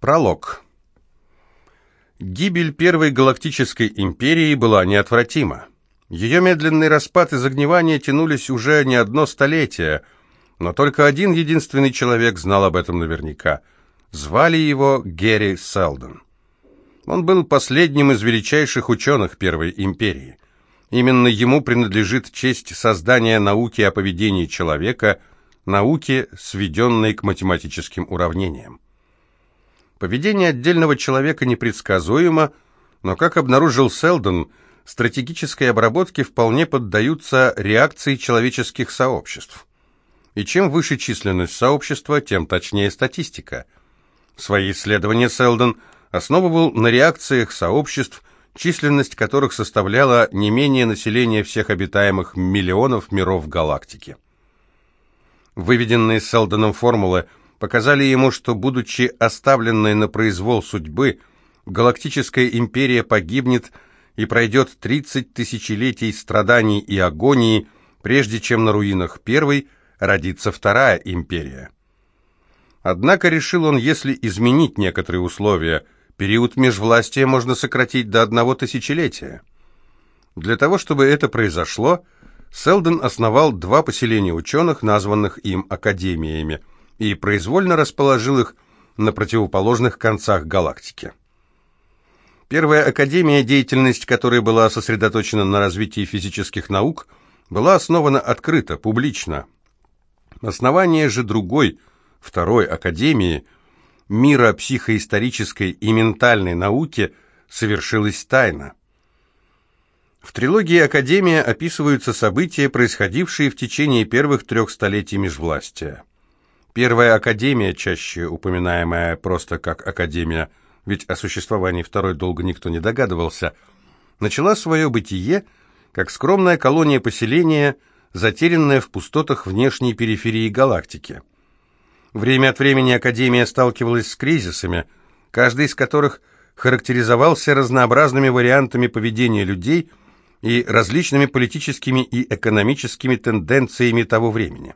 Пролог. Гибель Первой Галактической Империи была неотвратима. Ее медленный распад и загнивание тянулись уже не одно столетие, но только один единственный человек знал об этом наверняка. Звали его Герри Селдон. Он был последним из величайших ученых Первой Империи. Именно ему принадлежит честь создания науки о поведении человека, науки, сведенной к математическим уравнениям. Поведение отдельного человека непредсказуемо, но, как обнаружил Селдон, стратегической обработке вполне поддаются реакции человеческих сообществ. И чем выше численность сообщества, тем точнее статистика. Свои исследования Селдон основывал на реакциях сообществ, численность которых составляла не менее населения всех обитаемых миллионов миров галактики. Выведенные Селдоном формулы – показали ему, что, будучи оставленной на произвол судьбы, галактическая империя погибнет и пройдет 30 тысячелетий страданий и агонии, прежде чем на руинах первой родится вторая империя. Однако решил он, если изменить некоторые условия, период межвластия можно сократить до одного тысячелетия. Для того, чтобы это произошло, Селдон основал два поселения ученых, названных им академиями – и произвольно расположил их на противоположных концах галактики. Первая академия, деятельность которой была сосредоточена на развитии физических наук, была основана открыто, публично. Основание же другой, второй академии, мира психоисторической и ментальной науки, совершилось тайно. В трилогии «Академия» описываются события, происходившие в течение первых трех столетий межвластия. Первая академия, чаще упоминаемая просто как академия, ведь о существовании второй долго никто не догадывался, начала свое бытие как скромная колония поселения, затерянная в пустотах внешней периферии галактики. Время от времени Академия сталкивалась с кризисами, каждый из которых характеризовался разнообразными вариантами поведения людей и различными политическими и экономическими тенденциями того времени.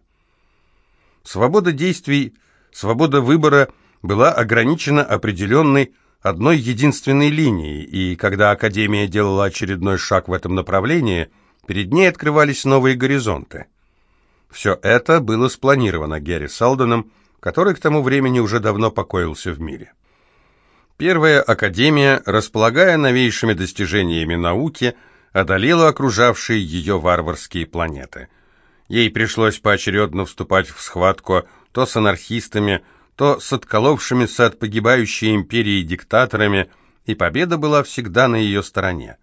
Свобода действий, свобода выбора была ограничена определенной одной единственной линией, и когда Академия делала очередной шаг в этом направлении, перед ней открывались новые горизонты. Все это было спланировано Герри Салденом, который к тому времени уже давно покоился в мире. Первая Академия, располагая новейшими достижениями науки, одолела окружавшие ее варварские планеты – Ей пришлось поочередно вступать в схватку то с анархистами, то с отколовшимися от погибающей империи диктаторами, и победа была всегда на ее стороне.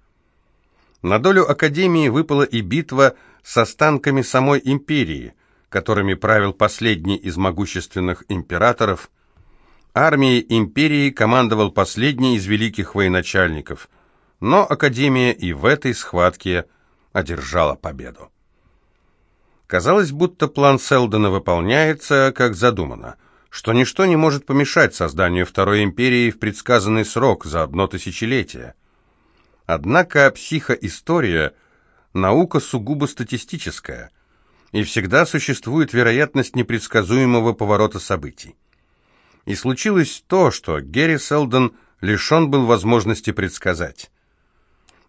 На долю Академии выпала и битва с останками самой империи, которыми правил последний из могущественных императоров. Армией империи командовал последний из великих военачальников, но Академия и в этой схватке одержала победу. Казалось, будто план Селдона выполняется, как задумано, что ничто не может помешать созданию Второй империи в предсказанный срок за одно тысячелетие. Однако психоистория – наука сугубо статистическая, и всегда существует вероятность непредсказуемого поворота событий. И случилось то, что Герри Селдон лишен был возможности предсказать.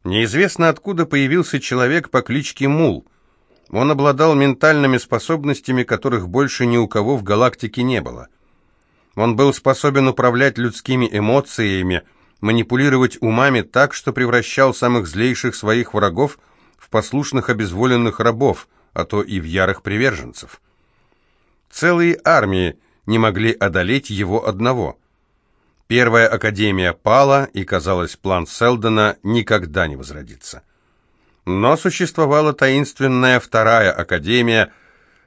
Неизвестно откуда появился человек по кличке Мул – он обладал ментальными способностями, которых больше ни у кого в галактике не было. Он был способен управлять людскими эмоциями, манипулировать умами так, что превращал самых злейших своих врагов в послушных обезволенных рабов, а то и в ярых приверженцев. Целые армии не могли одолеть его одного. Первая академия пала, и, казалось, план Селдона никогда не возродится. Но существовала таинственная вторая академия,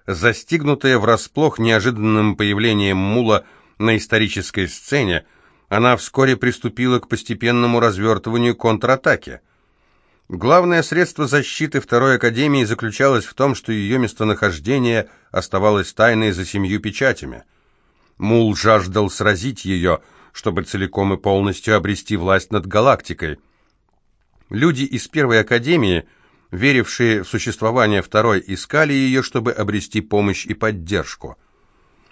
застигнутая врасплох неожиданным появлением Мула на исторической сцене, она вскоре приступила к постепенному развертыванию контратаки. Главное средство защиты Второй Академии заключалось в том, что ее местонахождение оставалось тайной за семью печатями. Мул жаждал сразить ее, чтобы целиком и полностью обрести власть над галактикой – Люди из Первой Академии, верившие в существование Второй, искали ее, чтобы обрести помощь и поддержку.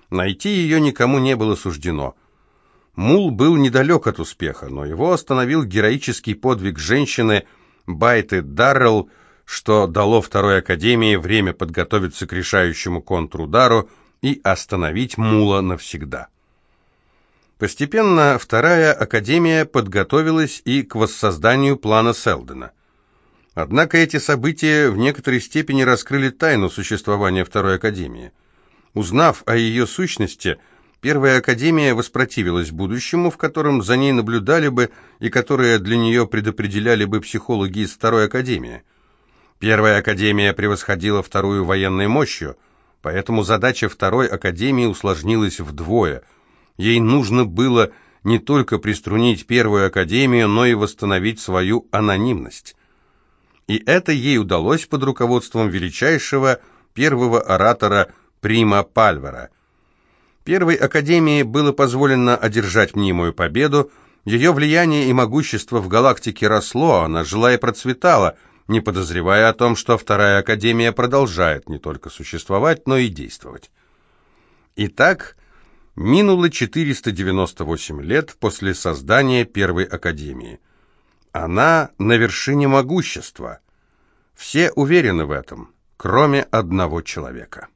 Найти ее никому не было суждено. Мул был недалек от успеха, но его остановил героический подвиг женщины Байты Даррелл, что дало Второй Академии время подготовиться к решающему контрудару и остановить Мула навсегда. Постепенно Вторая Академия подготовилась и к воссозданию плана Селдена. Однако эти события в некоторой степени раскрыли тайну существования Второй Академии. Узнав о ее сущности – Первая академия воспротивилась будущему, в котором за ней наблюдали бы и которое для нее предопределяли бы психологи из Второй академии. Первая академия превосходила вторую военной мощью, поэтому задача Второй академии усложнилась вдвое. Ей нужно было не только приструнить Первую академию, но и восстановить свою анонимность. И это ей удалось под руководством величайшего первого оратора Прима Пальвера – Первой Академии было позволено одержать мнимую победу, ее влияние и могущество в галактике росло, она жила и процветала, не подозревая о том, что Вторая Академия продолжает не только существовать, но и действовать. Итак, минуло 498 лет после создания Первой Академии. Она на вершине могущества. Все уверены в этом, кроме одного человека.